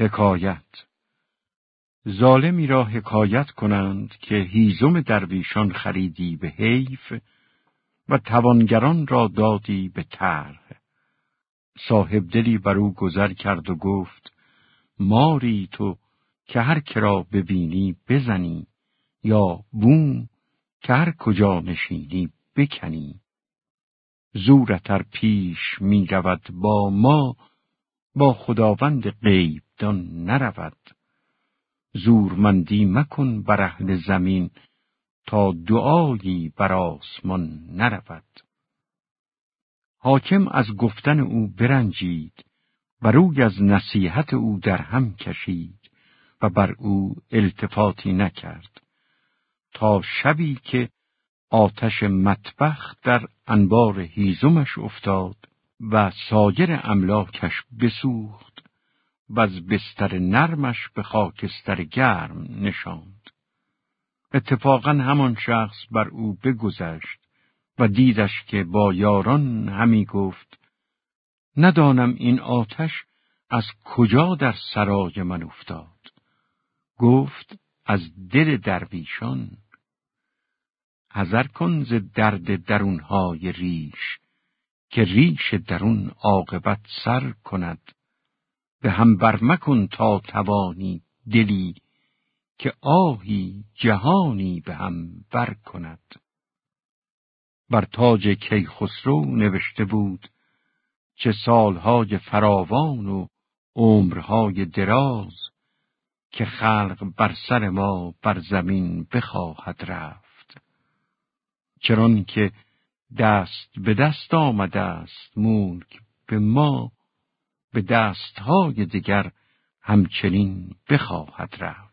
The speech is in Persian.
حکایت. ظالمی را حکایت کنند که هیزم درویشان خریدی به حیف و توانگران را دادی به طرح. صاحب دلی بر او گذر کرد و گفت ماری تو که هر کرا ببینی بزنی یا بوم که هر کجا نشینی بکنی. زورتر پیش می با ما با خداوند غیبدان نرود. زورمندی مکن بر اهل زمین تا دعایی بر آسمان نرود. حاکم از گفتن او برنجید و روی از نصیحت او در هم کشید و بر او التفاتی نکرد. تا شبی که آتش مطبخ در انبار هیزمش افتاد و سایر املاکش بسوخت و از بستر نرمش به خاکستر گرم نشاند. اتفاقا همان شخص بر او بگذشت و دیدش که با یاران همی گفت ندانم این آتش از کجا در سرای من افتاد. گفت از دل درویشان. حذر کن ز درد درونهای ریش که ریش درون عاقبت سر کند. به هم برمکن تا توانی دلی که آهی جهانی به هم بر کند. بر تاج کیخسرو نوشته بود چه سالهای فراوان و عمرهای دراز که خلق بر سر ما بر زمین بخواهد رفت. چران که دست به دست آمده است ملک به ما به دستهای دیگر همچنین بخواهد رفت.